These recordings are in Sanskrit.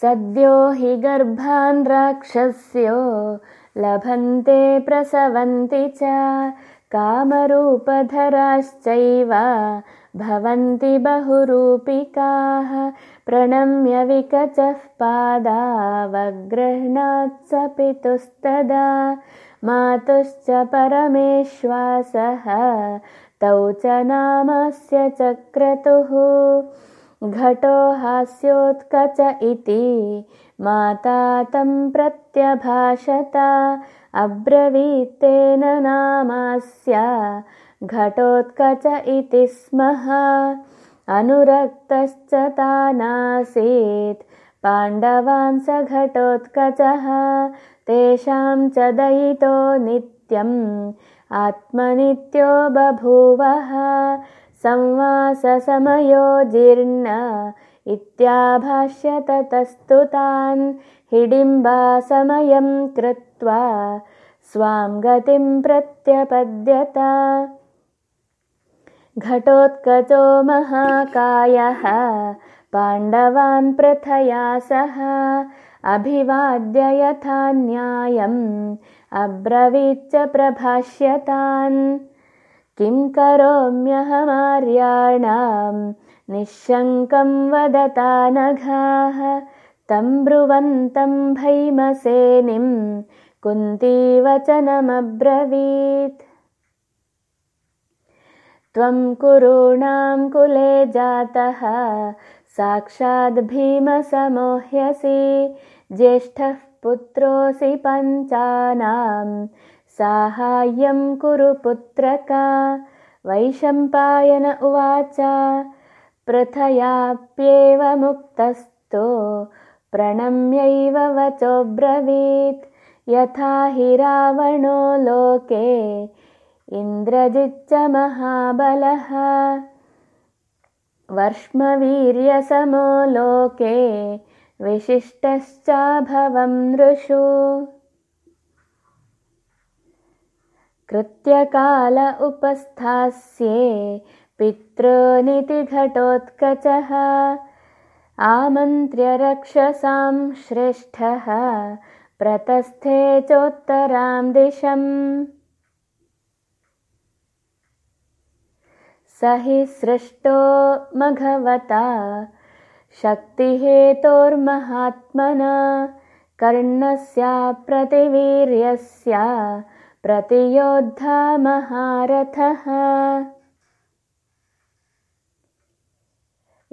सद्यो हि गर्भान् राक्षस्यो लभन्ते प्रसवन्ति च। कामरूपधराश्चैव भवन्ति बहुरूपिकाः प्रणम्य विकचः पादावगृह्णात् स पितुस्तदा। मातुश्च परमेश्वासः तौ च नामस्य चक्रतुः घटो हास्योत्कच इति। माता तं प्रत्यभाषत अब्रवीत्तेन नामास्य। घटोत्कच इति स्मः अनुरक्तश्च तानासीत्। पाण्डवान् स घटोत्कचः तेषां च दयितो नित्यम्। आत्मनित्यो बभूवः संवाससमयो जीर्ण इत्याभाष्य ततस्तु तान् हिडिम्बासमयं कृत्वा स्वां गतिं प्रत्यपद्यत। घटोत्कचो महाकायः पाण्डवान् प्रथया सह अभिवाद्य यथा न्यायम् अब्रवीच्च प्रभाष्यतान् किं करोम्यहमार्याणां निःशङ्कं वदता नघाः। तं ब्रुवन्तं भैमसेनिं कुन्तीवचनमब्रवीत्। त्वं कुरूणां कुले जातः। साक्षाद्भीमसमोह्यसि ज्येष्ठः पुत्रोऽसि पञ्चानां साहाय्यं कुरु पुत्रका। वैशम्पायन उवाच प्रथयाप्येव मुक्तस्तो प्रणम्यैव वचोब्रवीत्। यथा हि रावणो लोके इन्द्रजिच्च महाबलः। वर्ष्मवीर्यसमो लोके विशिष्टश्चाभवं नृषु कृत्यकाल उपस्थास्ये पितॄनितिघटोत्कचः आमन्त्र्य रक्षसां श्रेष्ठः प्रतस्थे चोत्तरां दिशम्। स हि सृष्टो मघवता शक्तिहेतोर्महात्मना कर्णस्याप्रतिवीर्यस्य प्रतियोद्धा महारथः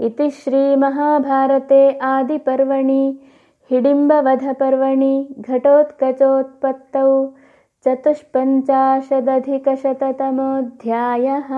इति श्रीमहाभारते आदिपर्वणि हिडिम्बवधपर्वणि घटोत्कचोत्पत्तौ चतुष्पञ्चाशदधिकशततमोऽध्यायः